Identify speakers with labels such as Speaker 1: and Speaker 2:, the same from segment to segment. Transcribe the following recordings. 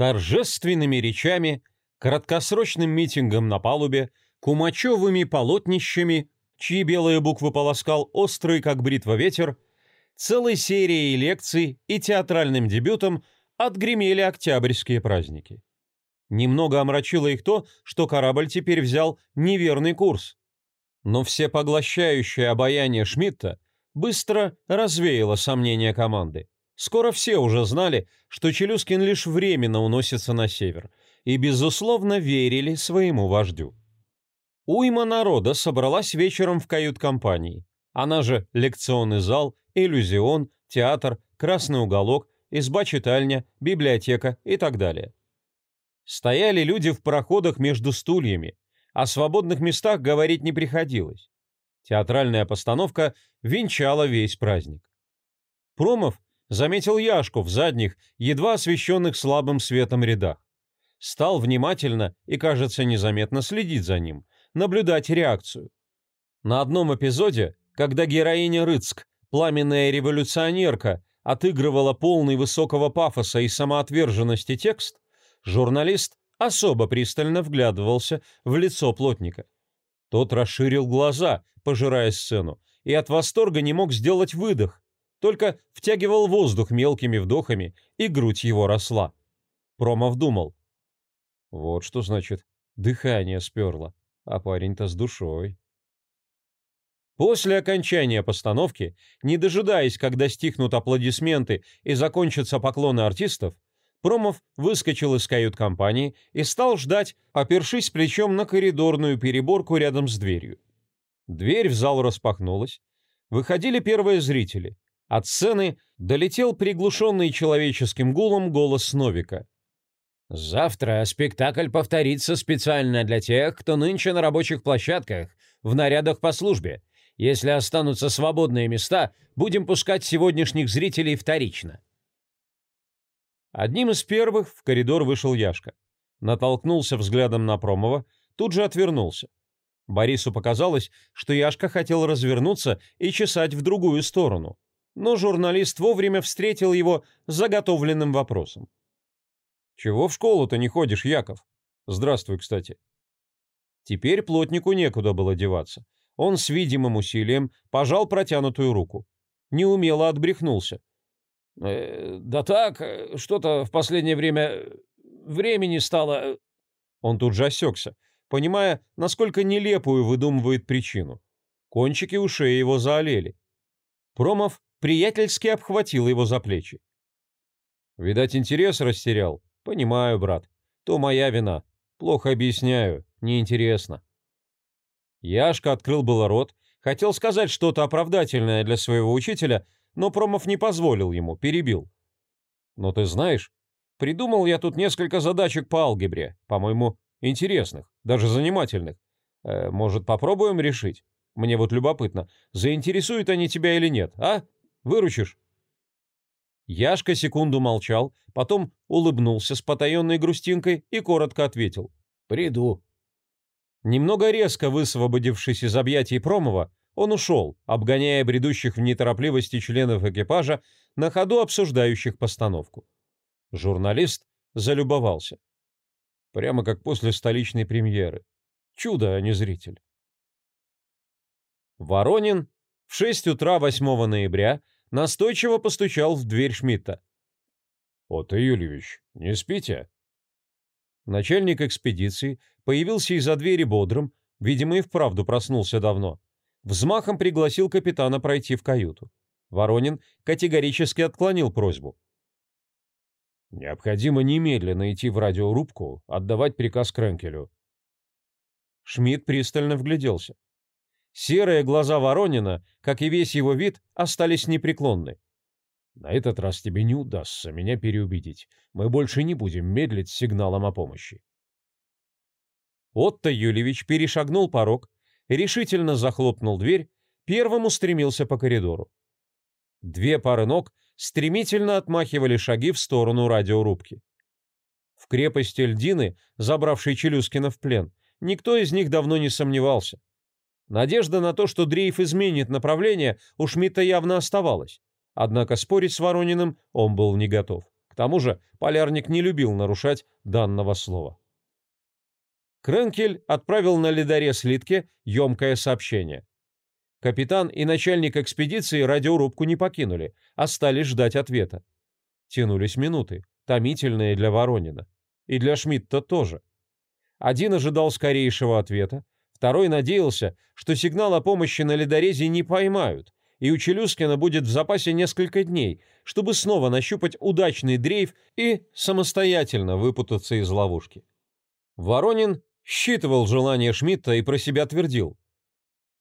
Speaker 1: торжественными речами, краткосрочным митингом на палубе, кумачевыми полотнищами, чьи белые буквы полоскал острый, как бритва, ветер, целой серией лекций и театральным дебютом отгремели октябрьские праздники. Немного омрачило их то, что корабль теперь взял неверный курс. Но всепоглощающее обаяние Шмидта быстро развеяло сомнения команды. Скоро все уже знали, что Челюскин лишь временно уносится на север, и, безусловно, верили своему вождю. Уйма народа собралась вечером в кают-компании. Она же лекционный зал, иллюзион, театр, красный уголок, изба-читальня, библиотека и так далее. Стояли люди в проходах между стульями, о свободных местах говорить не приходилось. Театральная постановка венчала весь праздник. Промов заметил Яшку в задних, едва освещенных слабым светом рядах. Стал внимательно и, кажется, незаметно следить за ним, наблюдать реакцию. На одном эпизоде, когда героиня Рыцк, пламенная революционерка, отыгрывала полный высокого пафоса и самоотверженности текст, журналист особо пристально вглядывался в лицо плотника. Тот расширил глаза, пожирая сцену, и от восторга не мог сделать выдох, только втягивал воздух мелкими вдохами, и грудь его росла. Промов думал. Вот что значит, дыхание сперло, а парень-то с душой. После окончания постановки, не дожидаясь, когда стихнут аплодисменты и закончатся поклоны артистов, Промов выскочил из кают-компании и стал ждать, опершись плечом на коридорную переборку рядом с дверью. Дверь в зал распахнулась. Выходили первые зрители. От сцены долетел приглушенный человеческим гулом голос Новика. «Завтра спектакль повторится специально для тех, кто нынче на рабочих площадках, в нарядах по службе. Если останутся свободные места, будем пускать сегодняшних зрителей вторично». Одним из первых в коридор вышел Яшка. Натолкнулся взглядом на Промова, тут же отвернулся. Борису показалось, что Яшка хотел развернуться и чесать в другую сторону, но журналист вовремя встретил его заготовленным вопросом. «Чего в школу-то не ходишь, Яков? Здравствуй, кстати». Теперь плотнику некуда было деваться. Он с видимым усилием пожал протянутую руку. Неумело отбрехнулся. Э, да так, э, что-то в последнее время э, времени стало... Он тут же осекся, понимая, насколько нелепую выдумывает причину. Кончики ушей его заолели. Промов приятельски обхватил его за плечи. Видать, интерес растерял. Понимаю, брат. То моя вина. Плохо объясняю. Неинтересно. Яшка открыл было рот, хотел сказать что-то оправдательное для своего учителя, но Промов не позволил ему, перебил. «Но ты знаешь, придумал я тут несколько задачек по алгебре, по-моему, интересных, даже занимательных. Э, может, попробуем решить? Мне вот любопытно, заинтересуют они тебя или нет, а? Выручишь?» Яшка секунду молчал, потом улыбнулся с потаенной грустинкой и коротко ответил. «Приду». Немного резко высвободившись из объятий Промова, он ушел, обгоняя бредущих в неторопливости членов экипажа, на ходу обсуждающих постановку. Журналист залюбовался. Прямо как после столичной премьеры. Чудо, а не зритель. Воронин в 6 утра 8 ноября настойчиво постучал в дверь Шмидта. «Отто Юльевич, не спите?» Начальник экспедиции появился из-за двери бодрым, видимо, и вправду проснулся давно. Взмахом пригласил капитана пройти в каюту. Воронин категорически отклонил просьбу. «Необходимо немедленно идти в радиорубку, отдавать приказ Кренкелю». Шмидт пристально вгляделся. Серые глаза Воронина, как и весь его вид, остались непреклонны. «На этот раз тебе не удастся меня переубедить. Мы больше не будем медлить с сигналом о помощи». Отто Юлевич перешагнул порог, решительно захлопнул дверь, первым устремился по коридору. Две пары ног стремительно отмахивали шаги в сторону радиорубки. В крепости Льдины, забравшей Челюскина в плен, никто из них давно не сомневался. Надежда на то, что дрейф изменит направление, у Шмидта явно оставалась. Однако спорить с Ворониным он был не готов. К тому же полярник не любил нарушать данного слова. Кренкель отправил на ледорез Литке емкое сообщение. Капитан и начальник экспедиции радиорубку не покинули, остались ждать ответа. Тянулись минуты, томительные для Воронина. И для Шмидта тоже. Один ожидал скорейшего ответа, второй надеялся, что сигнал о помощи на ледорезе не поймают, и у Челюскина будет в запасе несколько дней, чтобы снова нащупать удачный дрейф и самостоятельно выпутаться из ловушки. Воронин считывал желание Шмидта и про себя твердил.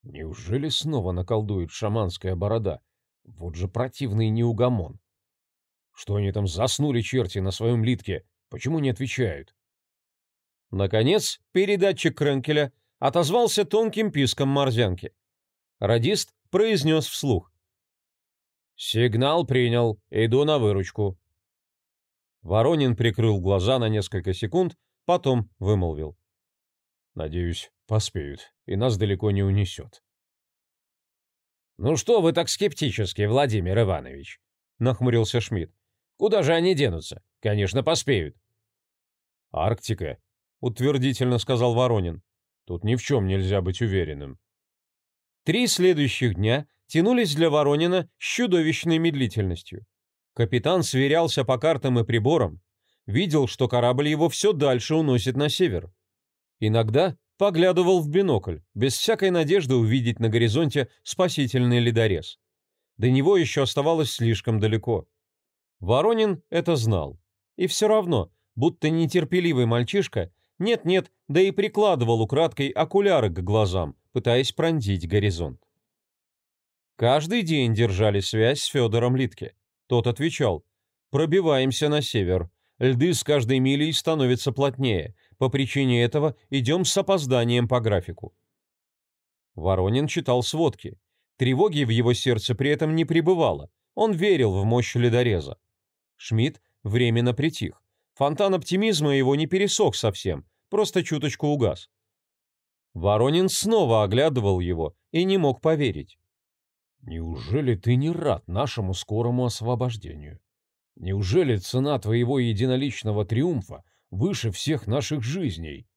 Speaker 1: Неужели снова наколдует шаманская борода? Вот же противный неугомон. Что они там заснули черти на своем литке? Почему не отвечают? Наконец, передатчик Кренкеля отозвался тонким писком морзянки. Радист произнес вслух. «Сигнал принял. Иду на выручку». Воронин прикрыл глаза на несколько секунд, потом вымолвил. «Надеюсь, поспеют, и нас далеко не унесет». «Ну что вы так скептически, Владимир Иванович?» — нахмурился Шмидт. Куда же они денутся? Конечно, поспеют. Арктика, утвердительно сказал Воронин. Тут ни в чем нельзя быть уверенным. Три следующих дня тянулись для Воронина с чудовищной медлительностью. Капитан сверялся по картам и приборам, видел, что корабль его все дальше уносит на север. Иногда поглядывал в бинокль, без всякой надежды увидеть на горизонте спасительный ледорез. До него еще оставалось слишком далеко. Воронин это знал. И все равно, будто нетерпеливый мальчишка, нет-нет, да и прикладывал украдкой окуляры к глазам, пытаясь пронзить горизонт. Каждый день держали связь с Федором Литке. Тот отвечал, «Пробиваемся на север. Льды с каждой милей становятся плотнее. По причине этого идем с опозданием по графику». Воронин читал сводки. Тревоги в его сердце при этом не пребывало. Он верил в мощь ледореза. Шмидт временно притих. Фонтан оптимизма его не пересох совсем, просто чуточку угас. Воронин снова оглядывал его и не мог поверить. «Неужели ты не рад нашему скорому освобождению? Неужели цена твоего единоличного триумфа выше всех наших жизней?»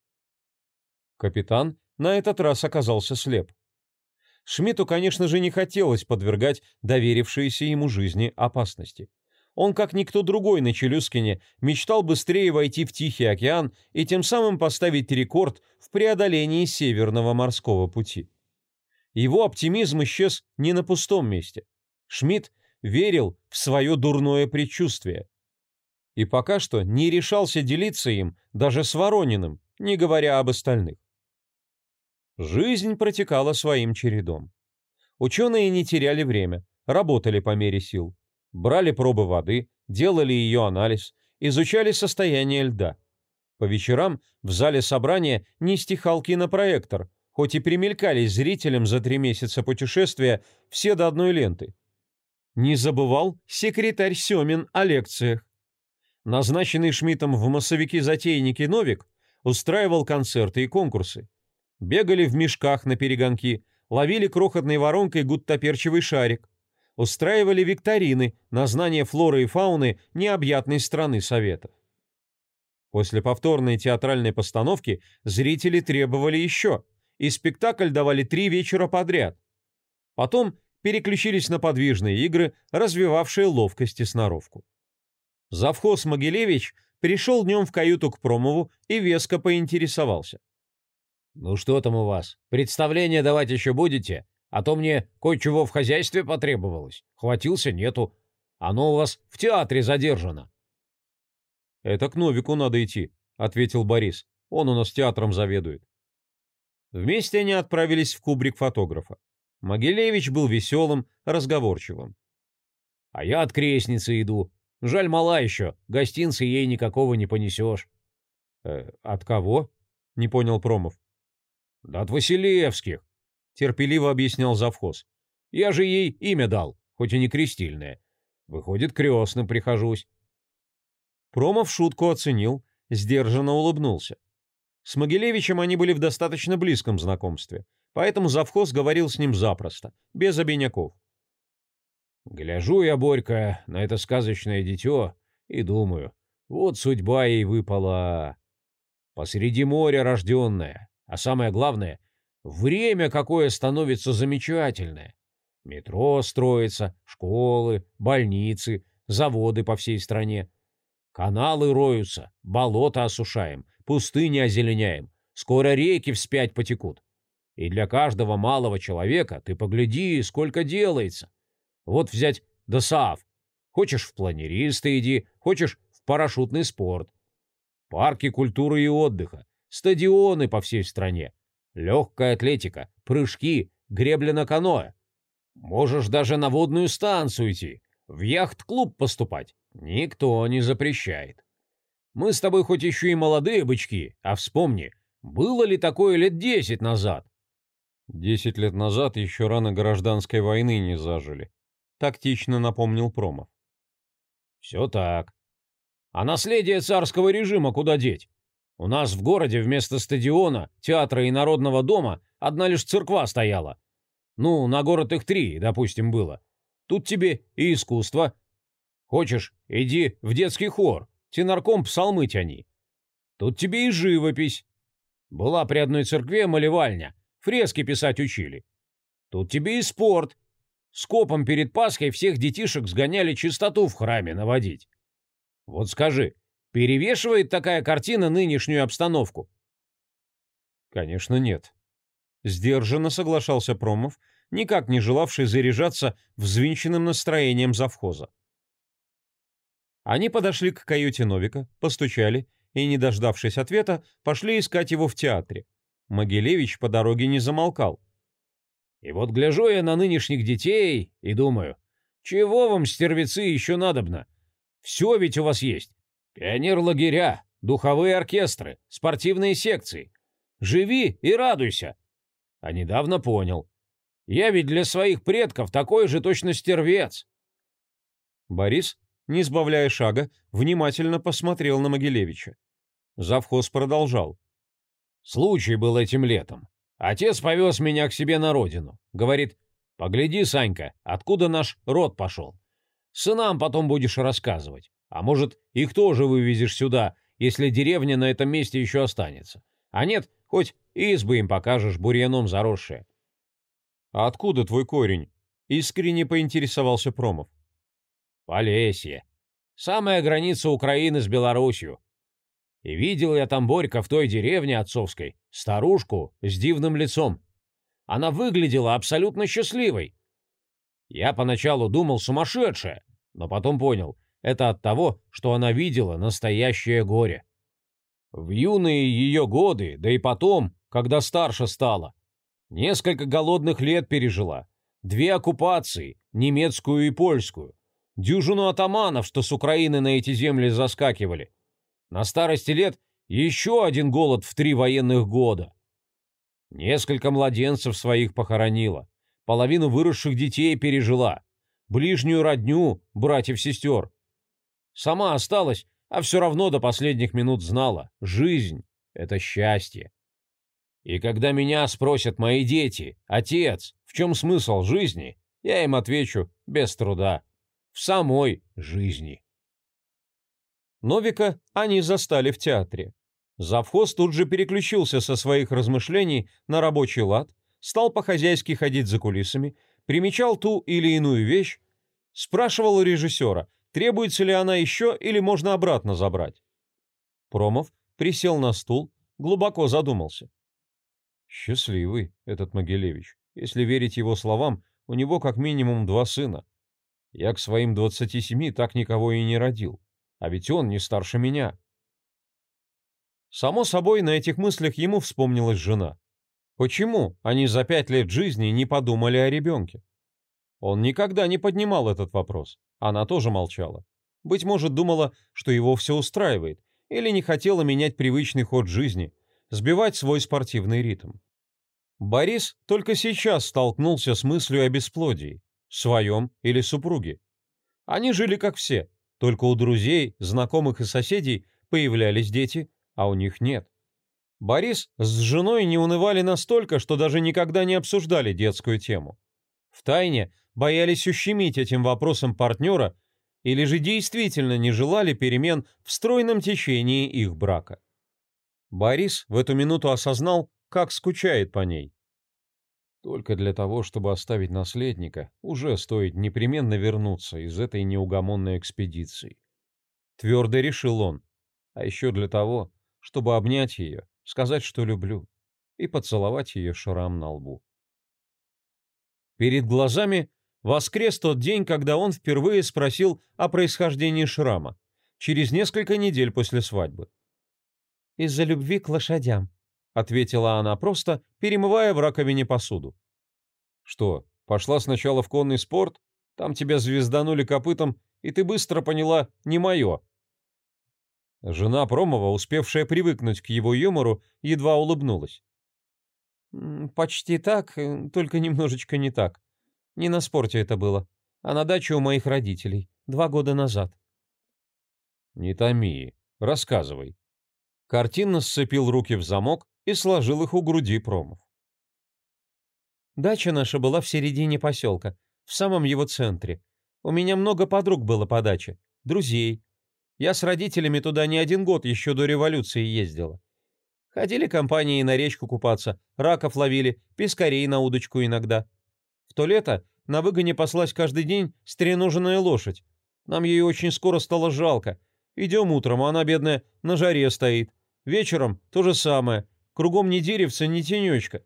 Speaker 1: Капитан на этот раз оказался слеп. Шмидту, конечно же, не хотелось подвергать доверившиеся ему жизни опасности. Он, как никто другой на Челюскине, мечтал быстрее войти в Тихий океан и тем самым поставить рекорд в преодолении Северного морского пути. Его оптимизм исчез не на пустом месте. Шмидт верил в свое дурное предчувствие. И пока что не решался делиться им даже с Ворониным, не говоря об остальных. Жизнь протекала своим чередом. Ученые не теряли время, работали по мере сил брали пробы воды, делали ее анализ, изучали состояние льда. По вечерам в зале собрания не стихал кинопроектор, хоть и примелькались зрителям за три месяца путешествия все до одной ленты. Не забывал секретарь Семин о лекциях. Назначенный Шмидтом в массовики затейники Новик устраивал концерты и конкурсы. Бегали в мешках на перегонки, ловили крохотной воронкой гуттаперчевый шарик, устраивали викторины на знание флоры и фауны необъятной страны Советов. После повторной театральной постановки зрители требовали еще, и спектакль давали три вечера подряд. Потом переключились на подвижные игры, развивавшие ловкость и сноровку. Завхоз Могилевич пришел днем в каюту к Промову и веско поинтересовался. «Ну что там у вас? Представление давать еще будете? А то мне кое-чего в хозяйстве потребовалось. Хватился нету. Оно у вас в театре задержано. Это к Новику надо идти, ответил Борис. Он у нас театром заведует. Вместе они отправились в кубрик фотографа. Могилевич был веселым, разговорчивым. А я от крестницы иду. Жаль, мала еще, гостинцы ей никакого не понесешь. Э, от кого? Не понял Промов. Да от Василевских. — терпеливо объяснял завхоз. «Я же ей имя дал, хоть и не крестильное. Выходит, крестным прихожусь». Промов шутку оценил, сдержанно улыбнулся. С Могилевичем они были в достаточно близком знакомстве, поэтому завхоз говорил с ним запросто, без обиняков. «Гляжу я, Борька, на это сказочное дитё
Speaker 2: И думаю, вот судьба ей выпала. Посреди моря рожденная, а самое главное, время какое становится замечательное. Метро строится, школы, больницы, заводы по всей стране. Каналы роются, болота осушаем, пустыни озеленяем, скоро реки вспять потекут. И для каждого малого человека ты погляди, сколько делается. Вот взять ДОСААФ. Хочешь в планеристы иди, хочешь в парашютный спорт. Парки культуры и отдыха, стадионы по всей стране, легкая атлетика, прыжки, гребля на каноэ. Можешь даже на водную станцию идти, в яхт-клуб поступать. Никто не запрещает. Мы с тобой хоть еще и молодые бычки, а вспомни, было ли такое лет десять назад?
Speaker 1: Десять лет назад еще рано гражданской войны не зажили. Тактично напомнил Промов.
Speaker 2: Все так. А наследие царского режима куда деть? У нас в городе вместо стадиона, театра и народного дома одна лишь церква стояла. Ну, на город их три, допустим, было. Тут тебе и искусство. Хочешь, иди в детский хор, тенарком псалмы тяни. Тут тебе и живопись. Была при одной церкве малевальня, фрески писать учили. Тут тебе и спорт. Скопом перед Пасхой всех детишек сгоняли чистоту в храме наводить. Вот скажи, перевешивает такая картина нынешнюю обстановку?
Speaker 1: Конечно, нет. Сдержанно соглашался Промов, никак не желавший заряжаться взвинченным настроением завхоза. Они подошли к каюте Новика, постучали и, не дождавшись ответа, пошли искать его в театре. Могилевич по дороге не замолкал.
Speaker 2: «И вот гляжу я на нынешних детей и думаю, чего вам, стервецы, еще надобно? Все ведь у вас есть. Пионер-лагеря, духовые оркестры, спортивные секции. Живи и радуйся. А недавно понял. Я ведь для своих предков такой же точно стервец.
Speaker 1: Борис, не сбавляя шага, внимательно посмотрел на Могилевича. Завхоз продолжал.
Speaker 2: Случай был этим летом. Отец повез меня к себе на родину. Говорит, погляди, Санька, откуда наш род пошел. Сынам потом будешь рассказывать. А может, их тоже вывезешь сюда, если деревня на этом месте еще останется. А нет, хоть избы им покажешь, бурьяном заросшие.
Speaker 1: «А откуда твой корень?» — искренне поинтересовался Промов.
Speaker 2: «Полесье. Самая граница Украины с Белоруссией. И видел я там Борька в той деревне отцовской, старушку с дивным лицом. Она выглядела абсолютно счастливой. Я поначалу думал сумасшедшая, но потом понял, это от того, что она видела настоящее горе. В юные ее годы, да и потом, когда старше стала, несколько голодных лет пережила, две оккупации, немецкую и польскую, дюжину атаманов, что с Украины на эти земли заскакивали. На старости лет еще один голод в три военных года. Несколько младенцев своих похоронила, половину выросших детей пережила, ближнюю родню, братьев-сестер. Сама осталась, а все равно до последних минут знала, жизнь — это счастье. И когда меня спросят мои дети, отец, в чем смысл жизни, я им отвечу без труда, в самой жизни.
Speaker 1: Новика они застали в театре. Завхоз тут же переключился со своих размышлений на рабочий лад, стал по-хозяйски ходить за кулисами, примечал ту или иную вещь, спрашивал у режиссера, требуется ли она еще или можно обратно забрать. Промов присел на стул, глубоко задумался. Счастливый этот Могилевич. Если верить его словам, у него как минимум два сына. Я к своим двадцати семи так никого и не родил. А ведь он не старше меня. Само собой, на этих мыслях ему вспомнилась жена. Почему они за пять лет жизни не подумали о ребенке? Он никогда не поднимал этот вопрос. Она тоже молчала. Быть может, думала, что его все устраивает, или не хотела менять привычный ход жизни, сбивать свой спортивный ритм. Борис только сейчас столкнулся с мыслью о бесплодии, своем или супруге. Они жили как все, только у друзей, знакомых и соседей появлялись дети, а у них нет. Борис с женой не унывали настолько, что даже никогда не обсуждали детскую тему. Втайне боялись ущемить этим вопросом партнера Или же действительно не желали перемен в стройном течении их брака? Борис в эту минуту осознал, как скучает по ней. Только для того, чтобы оставить наследника, уже стоит непременно вернуться из этой неугомонной экспедиции. Твердо решил он. А еще для того, чтобы обнять ее, сказать, что люблю, и поцеловать ее шрам на лбу. Перед глазами воскрес тот день, когда он впервые спросил о происхождении шрама, через несколько недель после свадьбы. «Из-за любви к лошадям», — ответила она просто, перемывая в раковине посуду. «Что, пошла сначала в конный спорт? Там тебя звезданули копытом, и ты быстро поняла «не мое». Жена Промова, успевшая привыкнуть к его юмору, едва улыбнулась. «Почти так, э, только немножечко не так. Не на спорте это было, а на даче у моих родителей, два года назад». «Не томи, рассказывай». Картинно сцепил руки в замок и сложил их у груди Промов. Дача наша была в середине поселка, в самом его центре. У меня много подруг было по даче, друзей. Я с родителями туда не один год еще до революции ездила. Ходили компании на речку купаться, раков ловили, пескарей на удочку иногда. В то лето на выгоне паслась каждый день стреноженная лошадь. Нам ее очень скоро стало жалко. Идем утром, а она, бедная, на жаре стоит. Вечером то же самое. Кругом ни деревца, ни тенечка.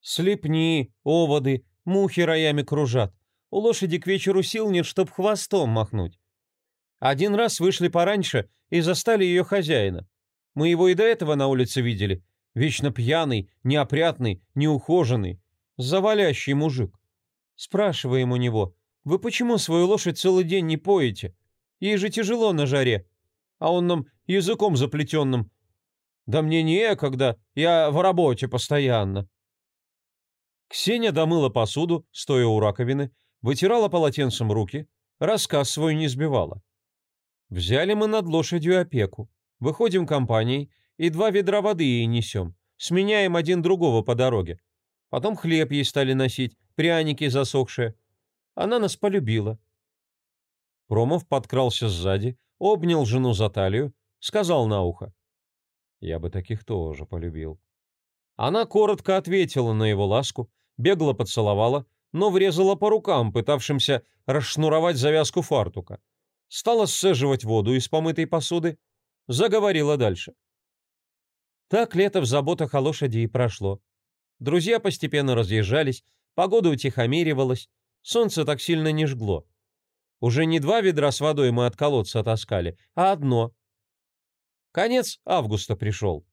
Speaker 1: Слепни, оводы, мухи роями кружат. У лошади к вечеру сил нет, чтоб хвостом махнуть. Один раз вышли пораньше и застали ее хозяина. Мы его и до этого на улице видели. Вечно пьяный, неопрятный, неухоженный. Завалящий мужик. Спрашиваем у него, вы почему свою лошадь целый день не поете? Ей же тяжело на жаре. А он нам языком заплетенным. Да мне некогда, я в работе постоянно. Ксения домыла посуду, стоя у раковины, вытирала полотенцем руки, рассказ свой не сбивала. Взяли мы над лошадью опеку, выходим компанией и два ведра воды ей несем, сменяем один другого по дороге. Потом хлеб ей стали носить, пряники засохшие. Она нас полюбила. Промов подкрался сзади, обнял жену за талию, сказал на ухо. Я бы таких тоже полюбил. Она коротко ответила на его ласку, бегло поцеловала, но врезала по рукам, пытавшимся расшнуровать завязку фартука. Стала сцеживать воду из помытой посуды, заговорила дальше. Так лето в заботах о лошади и прошло. Друзья постепенно разъезжались, погода утихомиривалась, солнце так сильно не жгло. Уже не два ведра с водой мы от колодца таскали, а одно. Конец августа пришел.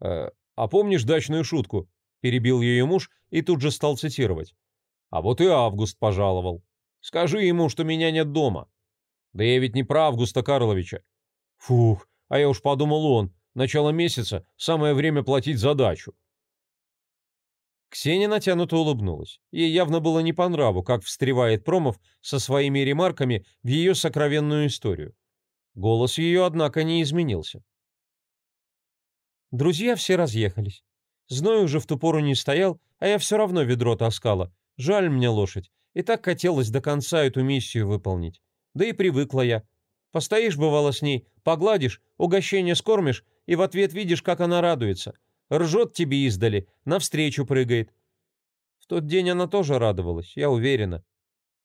Speaker 1: Э, «А помнишь дачную шутку?» — перебил ее муж и тут же стал цитировать. «А вот и Август пожаловал. Скажи ему, что меня нет дома». «Да я ведь не про Августа Карловича». «Фух, а я уж подумал он. Начало месяца, самое время платить за дачу». Ксения натянуто улыбнулась. Ей явно было не по нраву, как встревает Промов со своими ремарками в ее сокровенную историю. Голос ее, однако, не изменился. Друзья все разъехались. Зной уже в ту пору не стоял, а я все равно ведро таскала. Жаль мне лошадь. И так хотелось до конца эту миссию выполнить. Да и привыкла я. Постоишь, бывало, с ней, погладишь, угощение скормишь, и в ответ видишь, как она радуется. Ржет тебе издали, навстречу прыгает. В тот день она тоже радовалась, я уверена.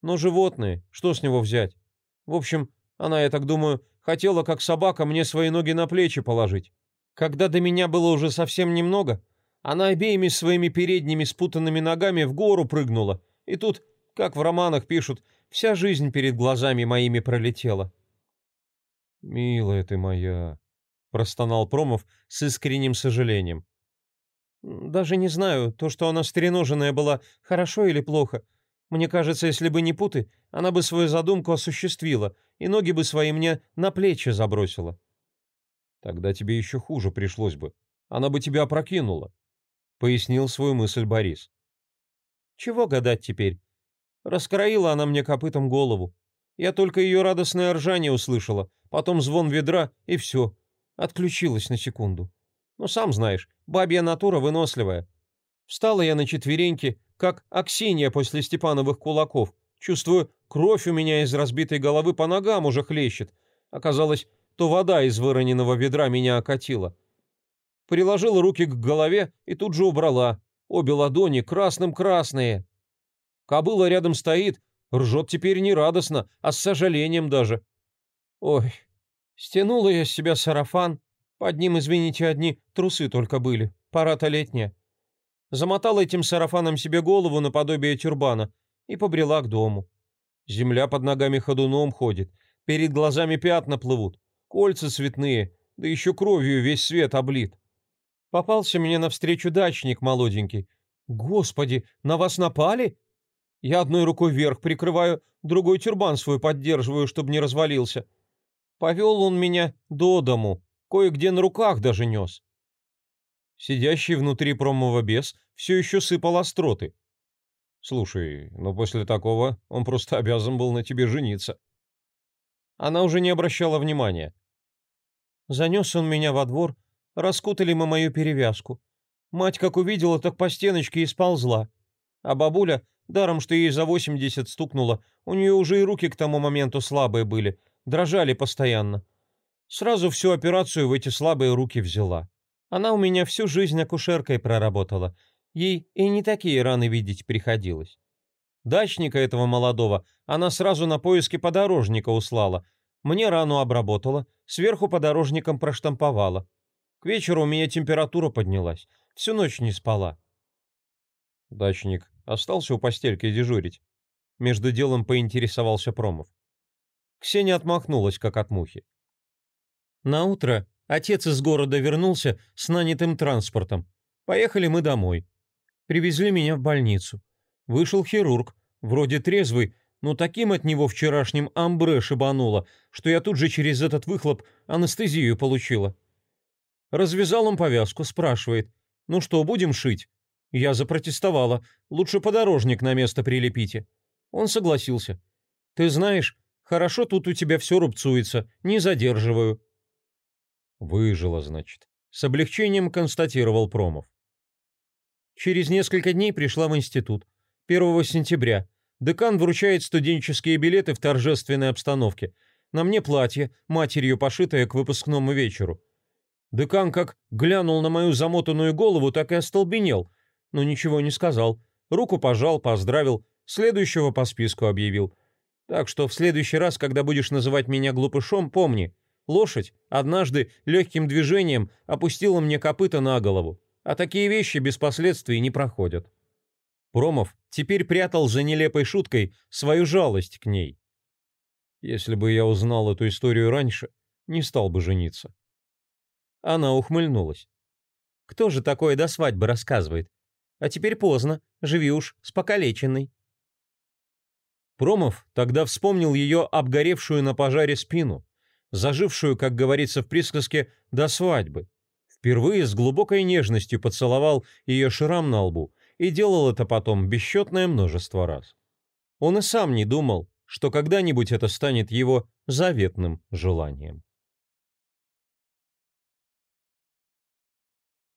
Speaker 1: Но животные, что с него взять? В общем, она, я так думаю, хотела, как собака, мне свои ноги на плечи положить. Когда до меня было уже совсем немного, она обеими своими передними спутанными ногами в гору прыгнула, и тут, как в романах пишут, вся жизнь перед глазами моими пролетела. «Милая ты моя», — простонал Промов с искренним сожалением. «Даже не знаю, то, что она стреноженная была, хорошо или плохо. Мне кажется, если бы не путы, она бы свою задумку осуществила, и ноги бы свои мне на плечи забросила». Тогда тебе еще хуже пришлось бы. Она бы тебя опрокинула», — пояснил свою мысль Борис. «Чего гадать теперь? Раскроила она мне копытом голову. Я только ее радостное ржание услышала, потом звон ведра, и все. Отключилась на секунду. Ну, сам знаешь, бабья натура выносливая. Встала я на четвереньки, как Аксинья после Степановых кулаков, Чувствую, кровь у меня из разбитой головы по ногам уже хлещет. Оказалось, то вода из выроненного ведра меня окатила. Приложила руки к голове и тут же убрала. Обе ладони красным-красные. Кобыла рядом стоит, ржет теперь не радостно, а с сожалением даже. Ой, стянула я с себя сарафан. Под ним, извините, одни трусы только были. Пора-то летняя. Замотала этим сарафаном себе голову наподобие тюрбана и побрела к дому. Земля под ногами ходуном ходит, перед глазами пятна плывут, кольца цветные, да еще кровью весь свет облит. Попался мне навстречу дачник молоденький. Господи, на вас напали? Я одной рукой вверх прикрываю, другой тюрбан свой поддерживаю, чтобы не развалился. Повел он меня до дому, кое-где на руках даже нес. Сидящий внутри промова бес все еще сыпал остроты. Слушай, но после такого он просто обязан был на тебе жениться. Она уже не обращала внимания. Занес он меня во двор, Раскутали мы мою перевязку. Мать, как увидела, так по стеночке и сползла. А бабуля, даром, что ей за восемьдесят стукнуло, у нее уже и руки к тому моменту слабые были, дрожали постоянно. Сразу всю операцию в эти слабые руки взяла. Она у меня всю жизнь акушеркой проработала. Ей и не такие раны видеть приходилось. Дачника этого молодого она сразу на поиски подорожника услала. Мне рану обработала, сверху подорожником проштамповала. К вечеру у меня температура поднялась. Всю ночь не спала. Дачник остался у постельки дежурить. Между делом поинтересовался Промов. Ксения отмахнулась, как от мухи. На утро отец из города вернулся с нанятым транспортом. Поехали мы домой. Привезли меня в больницу. Вышел хирург, вроде трезвый, но таким от него вчерашним амбре шибануло, что я тут же через этот выхлоп анестезию получила. Развязал он повязку, спрашивает. «Ну что, будем шить?» Я запротестовала. «Лучше подорожник на место прилепите». Он согласился. «Ты знаешь, хорошо тут у тебя все рубцуется, не задерживаю». «Выжила, значит», — с облегчением констатировал Промов. Через несколько дней пришла в институт. 1 сентября. Декан вручает студенческие билеты в торжественной обстановке. На мне платье, матерью пошитое к выпускному вечеру. Декан как глянул на мою замотанную голову, так и остолбенел, но ничего не сказал. Руку пожал, поздравил, следующего по списку объявил. Так что в следующий раз, когда будешь называть меня глупышом, помни, лошадь однажды легким движением опустила мне копыта на голову, а такие вещи без последствий не проходят. Промов теперь прятал за нелепой шуткой свою жалость к ней. Если бы я узнал эту историю раньше, не стал бы жениться. Она ухмыльнулась. «Кто же такое до свадьбы рассказывает? А теперь поздно, живи уж с покалеченной». Промов тогда вспомнил ее обгоревшую на пожаре спину, зажившую, как говорится в присказке, до свадьбы. Впервые с глубокой нежностью поцеловал ее шрам на лбу и делал это потом бесчетное множество раз. Он и сам не думал, что когда-нибудь это станет его заветным желанием.